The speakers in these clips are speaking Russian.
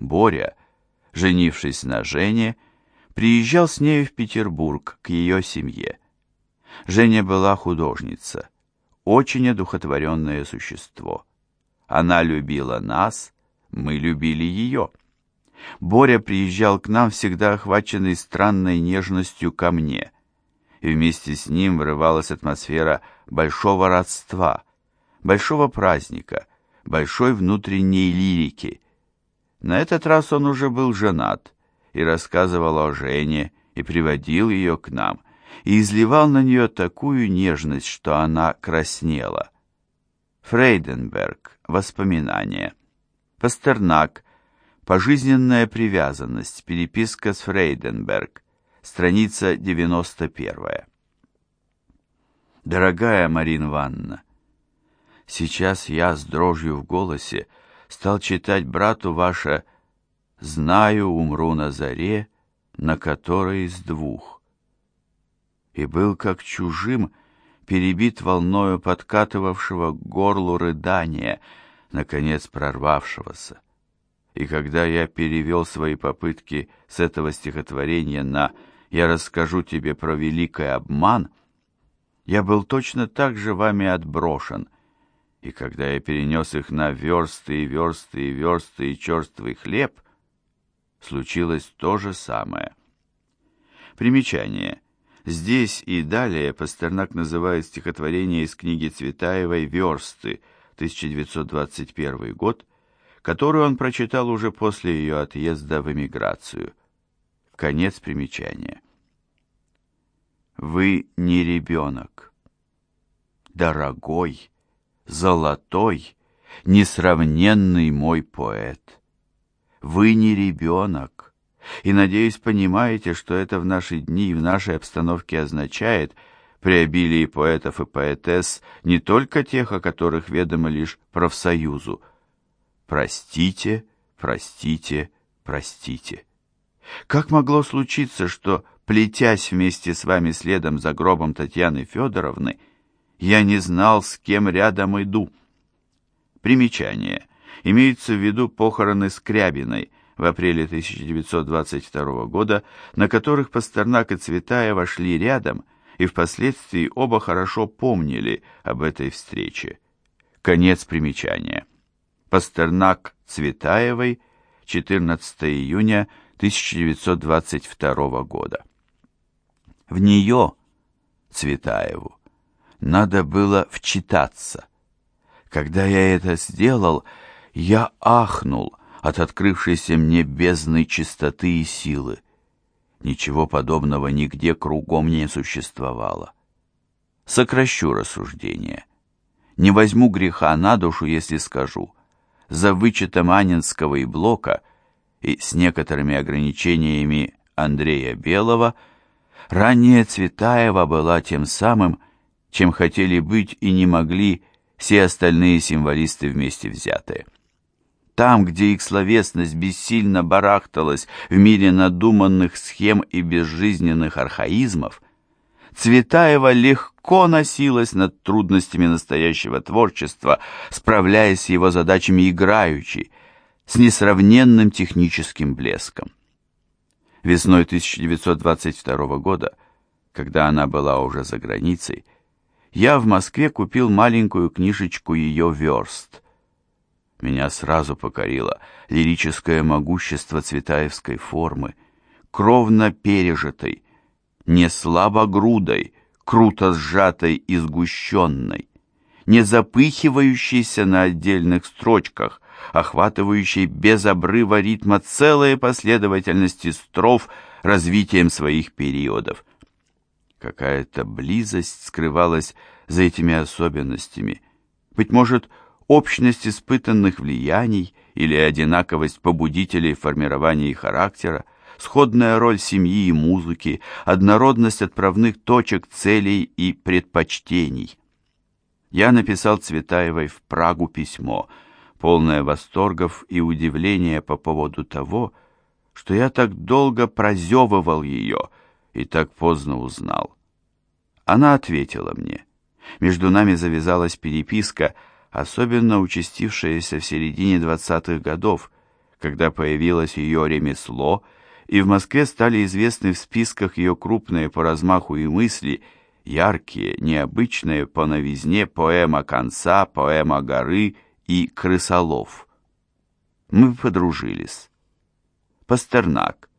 Боря, женившись на Жене, приезжал с нею в Петербург к ее семье. Женя была художница, очень одухотворенное существо. Она любила нас, мы любили ее. Боря приезжал к нам, всегда охваченный странной нежностью ко мне, и вместе с ним врывалась атмосфера большого родства, большого праздника, большой внутренней лирики. На этот раз он уже был женат и рассказывал о Жене, и приводил ее к нам, и изливал на нее такую нежность, что она краснела. Фрейденберг. Воспоминания. Пастернак. Пожизненная привязанность. Переписка с Фрейденберг. Страница 91. Дорогая Марина Ивановна, сейчас я с дрожью в голосе стал читать брату ваше «Знаю, умру на заре, на которой из двух». И был как чужим, перебит волною подкатывавшего к горлу рыдания, наконец прорвавшегося. И когда я перевел свои попытки с этого стихотворения на «Я расскажу тебе про великий обман», я был точно так же вами отброшен, и когда я перенес их на версты и версты и версты и черствый хлеб, случилось то же самое. Примечание. Здесь и далее Пастернак называет стихотворение из книги Цветаевой «Версты», 1921 год, которую он прочитал уже после ее отъезда в эмиграцию. Конец примечания. Вы не ребенок. Дорогой, золотой, несравненный мой поэт. Вы не ребенок, и, надеюсь, понимаете, что это в наши дни и в нашей обстановке означает при обилии поэтов и поэтесс не только тех, о которых ведомо лишь профсоюзу. Простите, простите, простите. Как могло случиться, что плетясь вместе с вами следом за гробом Татьяны Федоровны, я не знал, с кем рядом иду. Примечание. Имеются в виду похороны Скрябиной в апреле 1922 года, на которых Пастернак и Цветаева шли рядом, и впоследствии оба хорошо помнили об этой встрече. Конец примечания. Пастернак Цветаевой, 14 июня 1922 года. В нее, Цветаеву, надо было вчитаться. Когда я это сделал, я ахнул от открывшейся мне бездны чистоты и силы. Ничего подобного нигде кругом не существовало. Сокращу рассуждение. Не возьму греха на душу, если скажу. За вычетом Анинского и Блока и с некоторыми ограничениями Андрея Белого – Ранняя Цветаева была тем самым, чем хотели быть и не могли все остальные символисты вместе взятые. Там, где их словесность бессильно барахталась в мире надуманных схем и безжизненных архаизмов, Цветаева легко носилась над трудностями настоящего творчества, справляясь с его задачами играючи, с несравненным техническим блеском. Весной 1922 года, когда она была уже за границей, я в Москве купил маленькую книжечку ее верст. Меня сразу покорило лирическое могущество цветаевской формы, кровно пережитой, не слабогрудой, круто сжатой и сгущенной, не запыхивающейся на отдельных строчках, охватывающей без обрыва ритма целые последовательности строф развитием своих периодов. Какая-то близость скрывалась за этими особенностями. Быть может, общность испытанных влияний или одинаковость побудителей в формировании характера, сходная роль семьи и музыки, однородность отправных точек, целей и предпочтений. Я написал Цветаевой в Прагу письмо – полное восторгов и удивления по поводу того, что я так долго прозевывал ее и так поздно узнал. Она ответила мне. Между нами завязалась переписка, особенно участившаяся в середине двадцатых годов, когда появилось ее ремесло, и в Москве стали известны в списках ее крупные по размаху и мысли, яркие, необычные по новизне поэма «Конца», поэма «Горы» и «Крысолов». Мы подружились. Пастернак.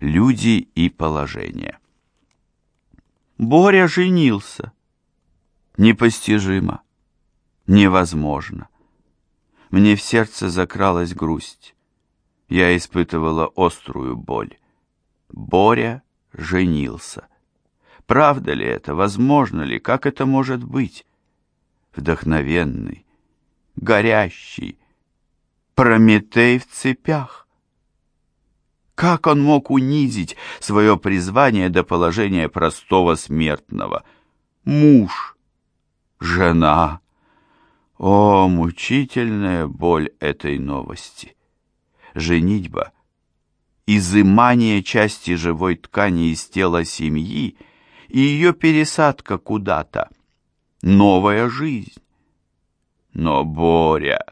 Люди и положение. Боря женился. Непостижимо. Невозможно. Мне в сердце закралась грусть. Я испытывала острую боль. Боря женился. Правда ли это? Возможно ли? Как это может быть? Вдохновенный, горящий, Прометей в цепях. Как он мог унизить свое призвание до положения простого смертного? Муж, жена. О, мучительная боль этой новости! Женитьба, изымание части живой ткани из тела семьи и ее пересадка куда-то. Новая жизнь. Но Боря...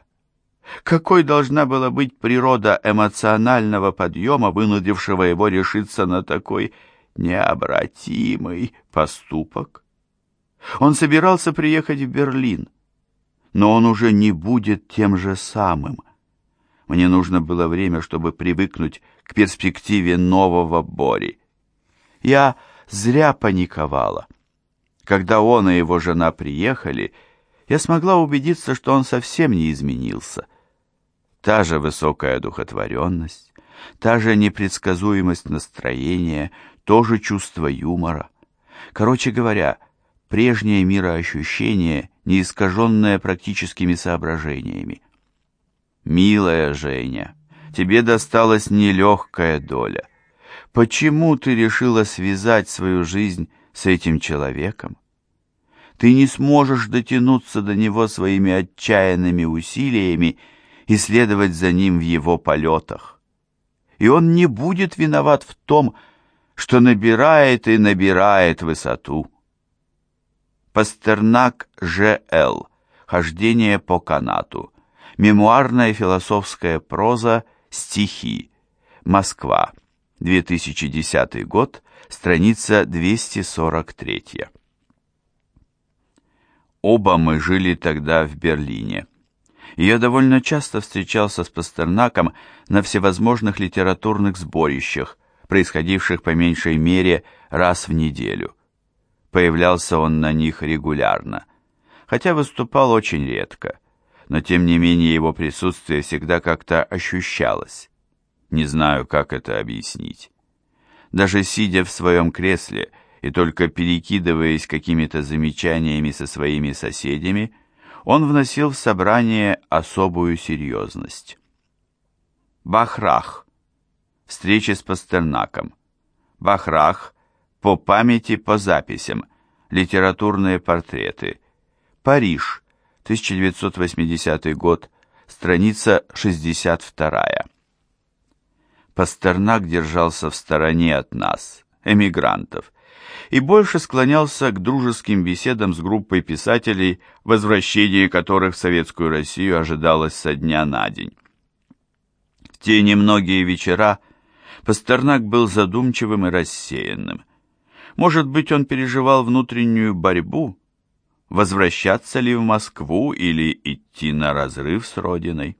Какой должна была быть природа эмоционального подъема, вынудившего его решиться на такой необратимый поступок? Он собирался приехать в Берлин, но он уже не будет тем же самым. Мне нужно было время, чтобы привыкнуть к перспективе нового Бори. Я зря паниковала. Когда он и его жена приехали, я смогла убедиться, что он совсем не изменился — Та же высокая одухотворенность, та же непредсказуемость настроения, то же чувство юмора. Короче говоря, прежнее мироощущение, не искаженное практическими соображениями. «Милая Женя, тебе досталась нелегкая доля. Почему ты решила связать свою жизнь с этим человеком? Ты не сможешь дотянуться до него своими отчаянными усилиями, и следовать за ним в его полетах. И он не будет виноват в том, что набирает и набирает высоту. Пастернак Ж.Л. Хождение по канату. Мемуарная философская проза «Стихи». Москва. 2010 год. Страница 243. Оба мы жили тогда в Берлине. Я довольно часто встречался с Пастернаком на всевозможных литературных сборищах, происходивших по меньшей мере раз в неделю. Появлялся он на них регулярно, хотя выступал очень редко, но тем не менее его присутствие всегда как-то ощущалось. Не знаю, как это объяснить. Даже сидя в своем кресле и только перекидываясь какими-то замечаниями со своими соседями, он вносил в собрание особую серьезность. Бахрах. Встреча с Пастернаком. Бахрах. По памяти, по записям. Литературные портреты. Париж. 1980 год. Страница 62. Пастернак держался в стороне от нас, эмигрантов, и больше склонялся к дружеским беседам с группой писателей, возвращение которых в Советскую Россию ожидалось со дня на день. В те немногие вечера Пастернак был задумчивым и рассеянным. Может быть, он переживал внутреннюю борьбу, возвращаться ли в Москву или идти на разрыв с родиной.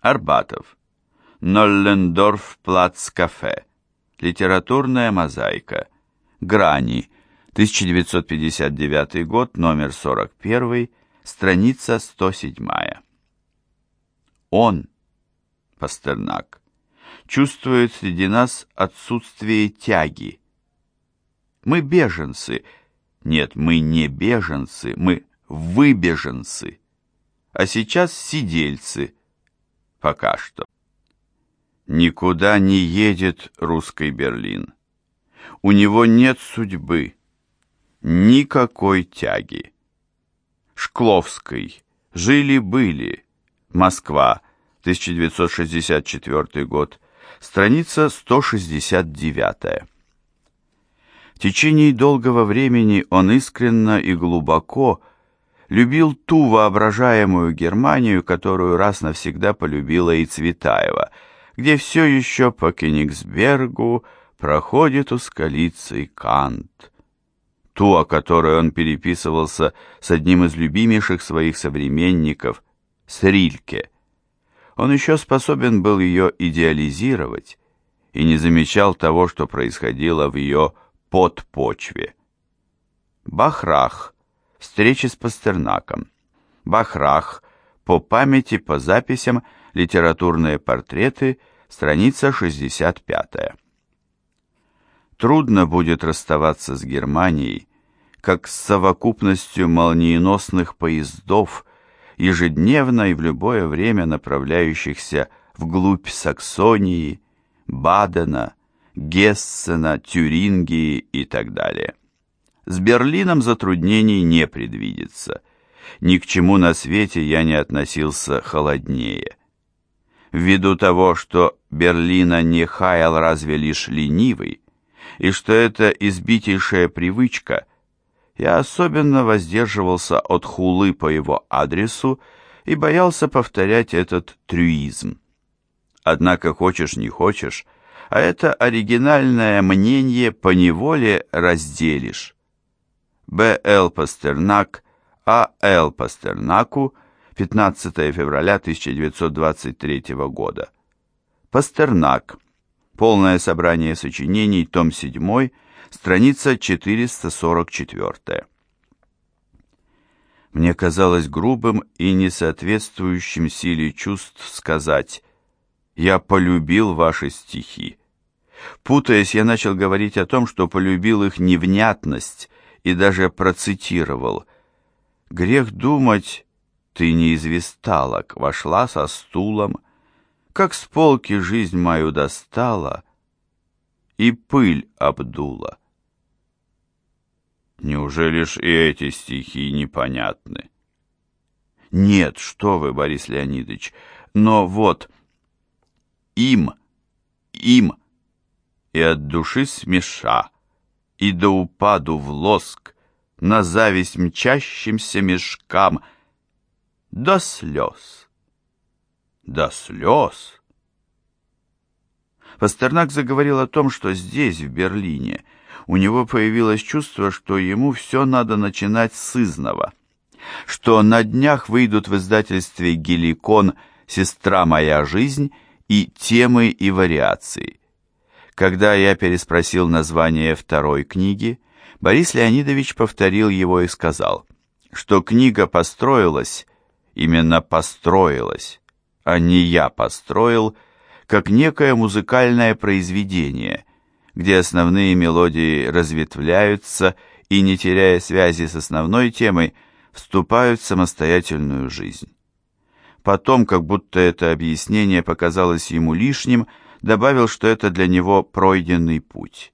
Арбатов. Ноллендорф плац-кафе. Литературная мозаика. Грани, 1959 год, номер 41, страница 107. Он, Пастернак, чувствует среди нас отсутствие тяги. Мы беженцы. Нет, мы не беженцы, мы выбеженцы. А сейчас сидельцы. Пока что. Никуда не едет русский Берлин. У него нет судьбы, никакой тяги. Шкловской. Жили-были. Москва. 1964 год. Страница 169. В течение долгого времени он искренно и глубоко любил ту воображаемую Германию, которую раз навсегда полюбила и Цветаева, где все еще по Кенигсбергу проходит у ускалицей Кант. Ту, о которой он переписывался с одним из любимейших своих современников, с Рильке. Он еще способен был ее идеализировать и не замечал того, что происходило в ее подпочве. Бахрах встречи с Пастернаком. Бахрах, по памяти, по записям, литературные портреты, страница 65. Трудно будет расставаться с Германией, как с совокупностью молниеносных поездов, ежедневно и в любое время направляющихся вглубь Саксонии, Бадена, Гессена, Тюрингии и так далее. С Берлином затруднений не предвидится. Ни к чему на свете я не относился холоднее. Ввиду того, что Берлина не хаял разве лишь ленивый, и что это избитейшая привычка, я особенно воздерживался от хулы по его адресу и боялся повторять этот трюизм. Однако хочешь не хочешь, а это оригинальное мнение поневоле разделишь. Б.Л. Пастернак, А.Л. Пастернаку, 15 февраля 1923 года. Пастернак. Полное собрание сочинений, том 7, страница 444. Мне казалось грубым и несоответствующим силе чувств сказать «Я полюбил ваши стихи». Путаясь, я начал говорить о том, что полюбил их невнятность, и даже процитировал. «Грех думать, ты не из висталок, вошла со стулом, как с полки жизнь мою достала и пыль обдула». Неужели ж и эти стихи непонятны? Нет, что вы, Борис Леонидович, но вот им, им и от души смеша и до упаду в лоск, на зависть мчащимся мешкам, до слез, до слез. Пастернак заговорил о том, что здесь, в Берлине, у него появилось чувство, что ему все надо начинать с изного, что на днях выйдут в издательстве «Геликон» «Сестра моя жизнь» и «Темы и вариации». Когда я переспросил название второй книги, Борис Леонидович повторил его и сказал, что книга построилась, именно построилась, а не я построил, как некое музыкальное произведение, где основные мелодии разветвляются и, не теряя связи с основной темой, вступают в самостоятельную жизнь. Потом, как будто это объяснение показалось ему лишним, добавил, что это для него пройденный путь.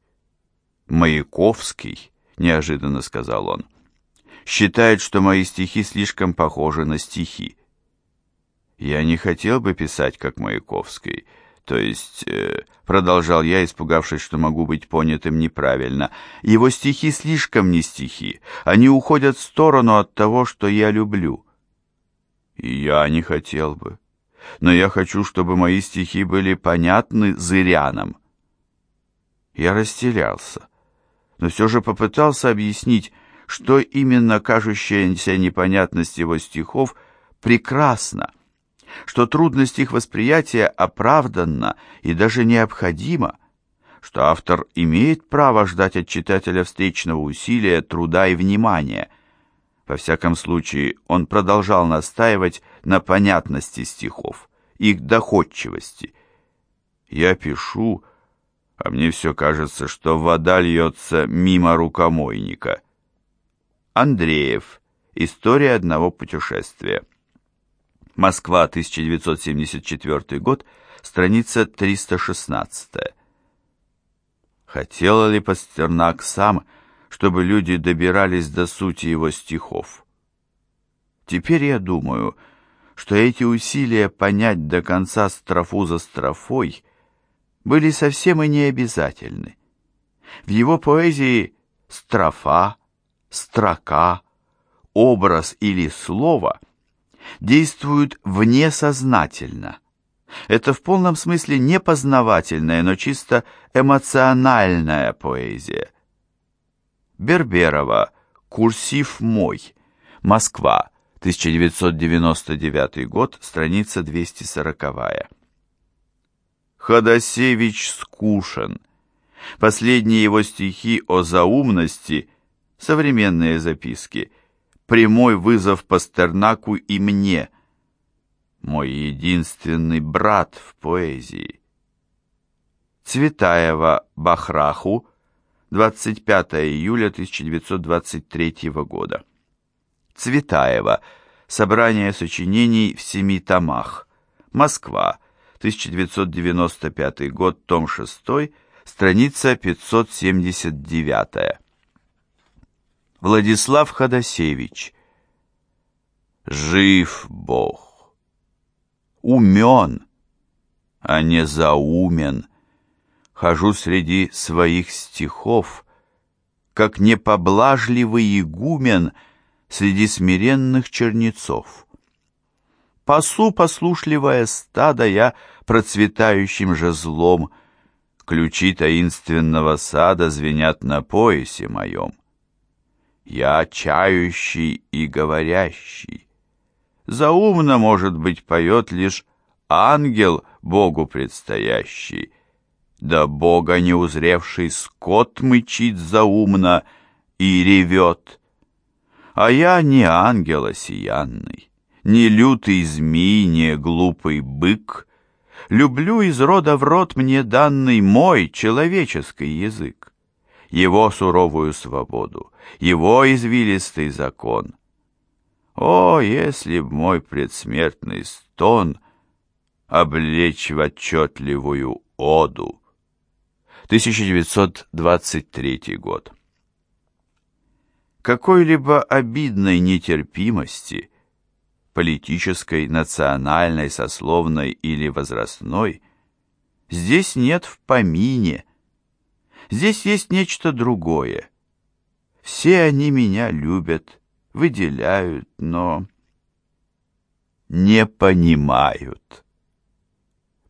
«Маяковский», — неожиданно сказал он, — «считает, что мои стихи слишком похожи на стихи. Я не хотел бы писать, как Маяковский, то есть, э, продолжал я, испугавшись, что могу быть понятым неправильно, его стихи слишком не стихи, они уходят в сторону от того, что я люблю. Я не хотел бы но я хочу, чтобы мои стихи были понятны зырянам. Я растерялся, но все же попытался объяснить, что именно кажущаяся непонятность его стихов прекрасна, что трудность их восприятия оправданна и даже необходима, что автор имеет право ждать от читателя встречного усилия, труда и внимания – во всяком случае, он продолжал настаивать на понятности стихов, их доходчивости. Я пишу, а мне все кажется, что вода льется мимо рукомойника. Андреев. История одного путешествия. Москва, 1974 год, страница 316. Хотела ли Пастернак сам чтобы люди добирались до сути его стихов. Теперь я думаю, что эти усилия понять до конца строфу за строфой были совсем и не обязательны. В его поэзии строфа, строка, образ или слово действуют внесознательно. Это в полном смысле не познавательная, но чисто эмоциональная поэзия. Берберова «Курсив мой», Москва, 1999 год, страница 240. Ходосевич скушен. Последние его стихи о заумности, современные записки, прямой вызов Пастернаку и мне, мой единственный брат в поэзии. Цветаева Бахраху, 25 июля 1923 года. Цветаева. Собрание сочинений в семи томах. Москва. 1995 год, том 6, страница 579. Владислав Ходосевич. Жив Бог. Умен, а не заумен. Хожу среди своих стихов, как непоблажливый игумен среди смиренных чернецов. Пасу послушливое стадо я процветающим же злом, Ключи таинственного сада звенят на поясе моем. Я чающий и говорящий. Заумно, может быть, поет лишь ангел Богу предстоящий. Да Бога не узревший скот мычит заумно и ревет. А я не ангел осиянный не лютый змей, не глупый бык. Люблю из рода в род мне данный мой человеческий язык, его суровую свободу, его извилистый закон. О, если б мой предсмертный стон облечь в отчетливую оду! 1923 год. Какой-либо обидной нетерпимости политической, национальной, сословной или возрастной, здесь нет в помине. Здесь есть нечто другое. Все они меня любят, выделяют, но не понимают.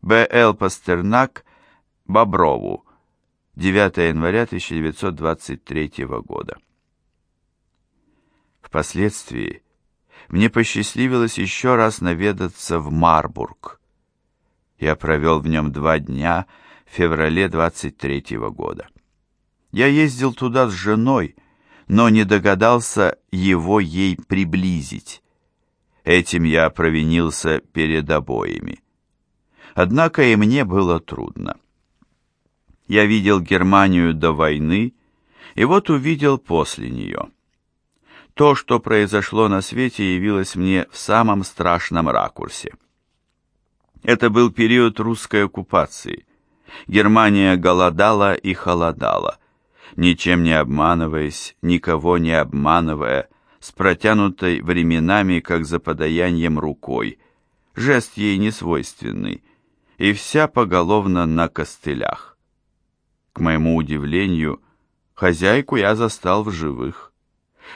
Б.Л. Пастернак Боброву 9 января 1923 года. Впоследствии мне посчастливилось еще раз наведаться в Марбург. Я провел в нем два дня феврале 23 -го года. Я ездил туда с женой, но не догадался его ей приблизить. Этим я провинился перед обоими. Однако и мне было трудно. Я видел Германию до войны, и вот увидел после нее. То, что произошло на свете, явилось мне в самом страшном ракурсе. Это был период русской оккупации. Германия голодала и холодала, ничем не обманываясь, никого не обманывая, с протянутой временами, как за подаянием рукой, жест ей не свойственный, и вся поголовно на костылях. К моему удивлению, хозяйку я застал в живых.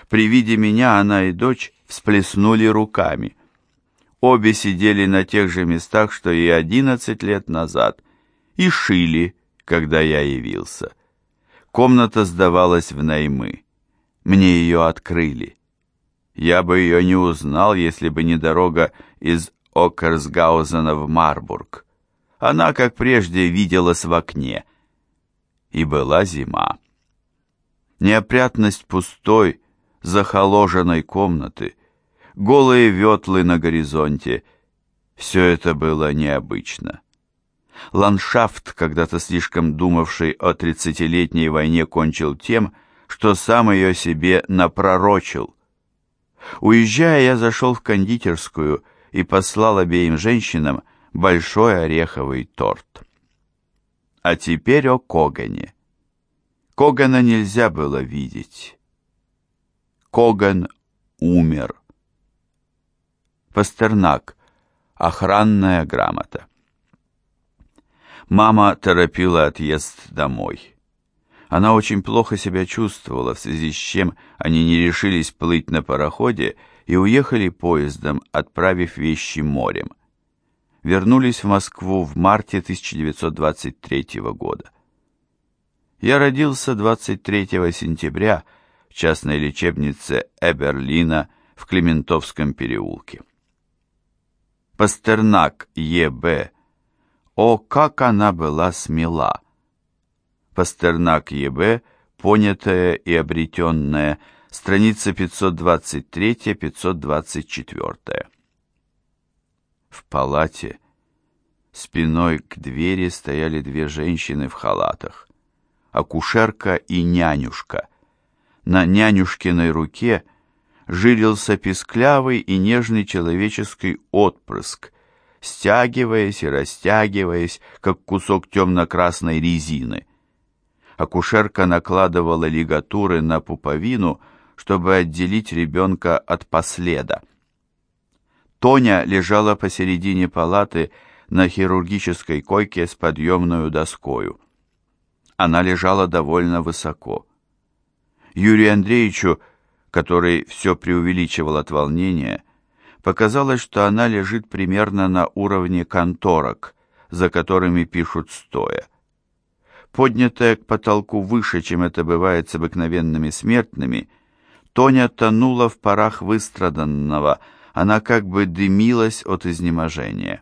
При виде меня она и дочь всплеснули руками. Обе сидели на тех же местах, что и одиннадцать лет назад, и шили, когда я явился. Комната сдавалась в наймы. Мне ее открыли. Я бы ее не узнал, если бы не дорога из Окерсгаузена в Марбург. Она, как прежде, виделась в окне. И была зима. Неопрятность пустой, захоложенной комнаты, голые ветлы на горизонте. Все это было необычно. Ландшафт, когда-то слишком думавший о тридцатилетней войне, кончил тем, что сам ее себе напророчил. Уезжая, я зашел в кондитерскую и послал обеим женщинам большой ореховый торт. А теперь о Когане. Когана нельзя было видеть. Коган умер. Пастернак. Охранная грамота. Мама торопила отъезд домой. Она очень плохо себя чувствовала, в связи с чем они не решились плыть на пароходе и уехали поездом, отправив вещи морем. Вернулись в Москву в марте 1923 года. Я родился 23 сентября в частной лечебнице Эберлина в Клементовском переулке. Пастернак Е.Б. О, как она была смела! Пастернак Е.Б. Понятое и обретенное. Страница 523-524. В палате спиной к двери стояли две женщины в халатах. Акушерка и нянюшка. На нянюшкиной руке жилился песклявый и нежный человеческий отпрыск, стягиваясь и растягиваясь, как кусок темно-красной резины акушерка накладывала лигатуры на пуповину, чтобы отделить ребенка от последа. Тоня лежала посередине палаты на хирургической койке с подъемную доскою. Она лежала довольно высоко. Юрию Андреевичу, который все преувеличивал от волнения, показалось, что она лежит примерно на уровне конторок, за которыми пишут стоя. Поднятая к потолку выше, чем это бывает с обыкновенными смертными, Тоня тонула в парах выстраданного, она как бы дымилась от изнеможения.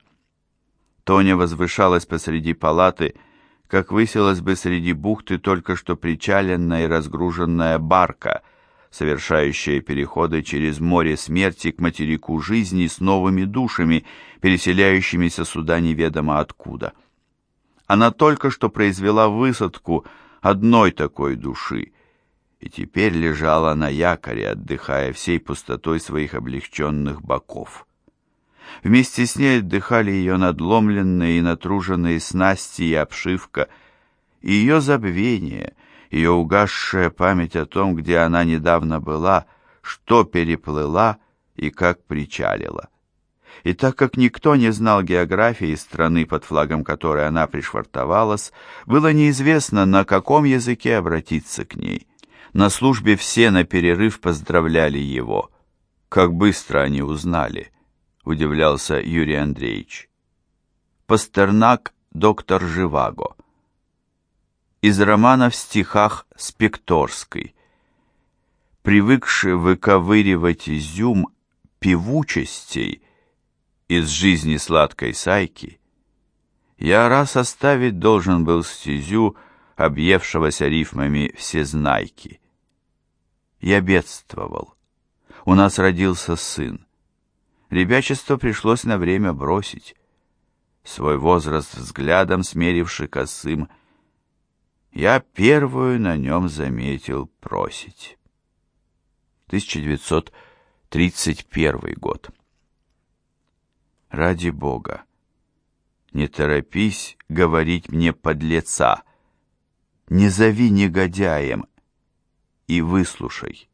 Тоня возвышалась посреди палаты, как высилась бы среди бухты только что причаленная и разгруженная барка, совершающая переходы через море смерти к материку жизни с новыми душами, переселяющимися сюда неведомо откуда. Она только что произвела высадку одной такой души и теперь лежала на якоре, отдыхая всей пустотой своих облегченных боков. Вместе с ней отдыхали ее надломленные и натруженные снасти и обшивка, и ее забвение, ее угасшая память о том, где она недавно была, что переплыла и как причалила и так как никто не знал географии страны, под флагом которой она пришвартовалась, было неизвестно, на каком языке обратиться к ней. На службе все на перерыв поздравляли его. Как быстро они узнали, удивлялся Юрий Андреевич. Пастернак, доктор Живаго. Из романа в стихах Спекторской. Привыкший выковыривать изюм певучестей, из жизни сладкой сайки, я раз оставить должен был стезю объевшегося рифмами всезнайки. Я бедствовал. У нас родился сын. Ребячество пришлось на время бросить. Свой возраст взглядом смеривший косым, я первую на нем заметил просить. 1931 год. Ради Бога, не торопись говорить мне подлеца, не зови негодяем и выслушай.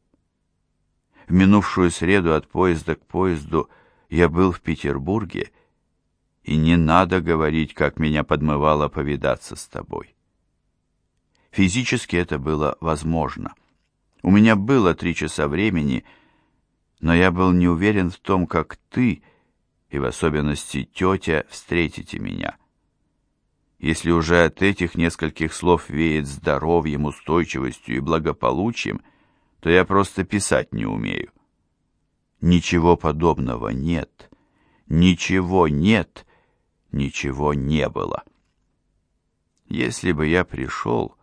В минувшую среду от поезда к поезду я был в Петербурге, и не надо говорить, как меня подмывало повидаться с тобой. Физически это было возможно. У меня было три часа времени, но я был не уверен в том, как ты и в особенности тетя, встретите меня. Если уже от этих нескольких слов веет здоровьем, устойчивостью и благополучием, то я просто писать не умею. Ничего подобного нет. Ничего нет. Ничего не было. Если бы я пришел,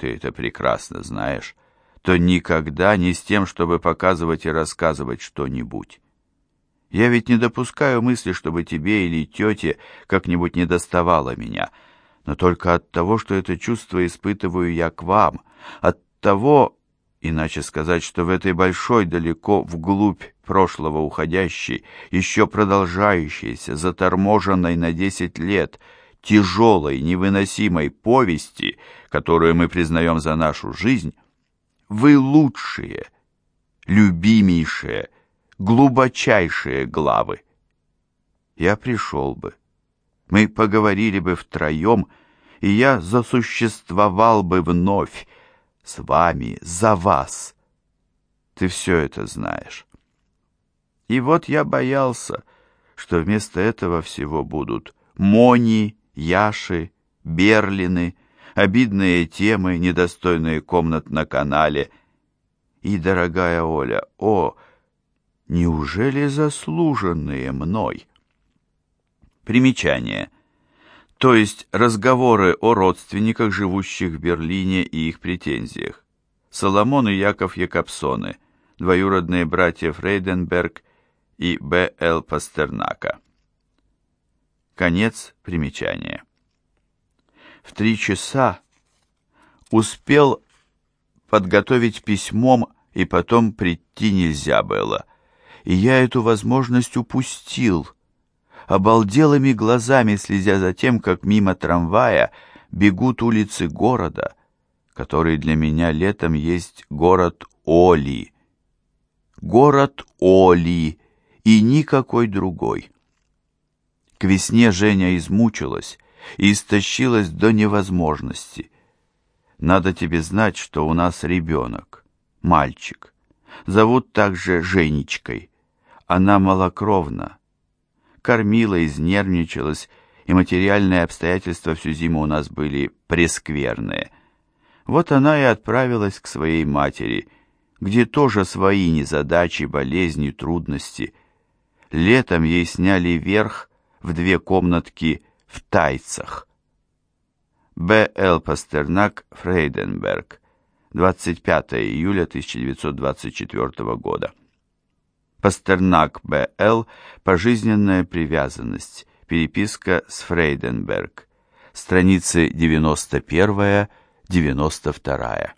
ты это прекрасно знаешь, то никогда не с тем, чтобы показывать и рассказывать что-нибудь. Я ведь не допускаю мысли, чтобы тебе или тете как-нибудь не доставало меня, но только от того, что это чувство испытываю я к вам, от того, иначе сказать, что в этой большой, далеко вглубь прошлого уходящей, еще продолжающейся, заторможенной на десять лет, тяжелой, невыносимой повести, которую мы признаем за нашу жизнь, вы лучшие, любимейшие, глубочайшие главы. Я пришел бы, мы поговорили бы втроем, и я засуществовал бы вновь, с вами, за вас. Ты все это знаешь. И вот я боялся, что вместо этого всего будут Мони, Яши, Берлины, обидные темы, недостойные комнат на канале. И, дорогая Оля, о, неужели заслуженные мной? Примечание. То есть разговоры о родственниках, живущих в Берлине и их претензиях. Соломон и Яков Якобсоны, двоюродные братья Фрейденберг и Б. Л. Пастернака. Конец примечания. В три часа успел подготовить письмом, и потом прийти нельзя было. И я эту возможность упустил, обалделыми глазами следя за тем, как мимо трамвая бегут улицы города, который для меня летом есть город Оли. Город Оли и никакой другой. К весне Женя измучилась и истощилась до невозможности. Надо тебе знать, что у нас ребенок, мальчик. Зовут также Женечкой. Она малокровна. Кормила, изнервничалась, и материальные обстоятельства всю зиму у нас были прескверные. Вот она и отправилась к своей матери, где тоже свои незадачи, болезни, трудности. Летом ей сняли верх в две комнатки в Тайцах. Б. Л. Пастернак, Фрейденберг, 25 июля 1924 года. Пастернак Б. Л. Пожизненная привязанность. Переписка с Фрейденберг. Страницы 91-92.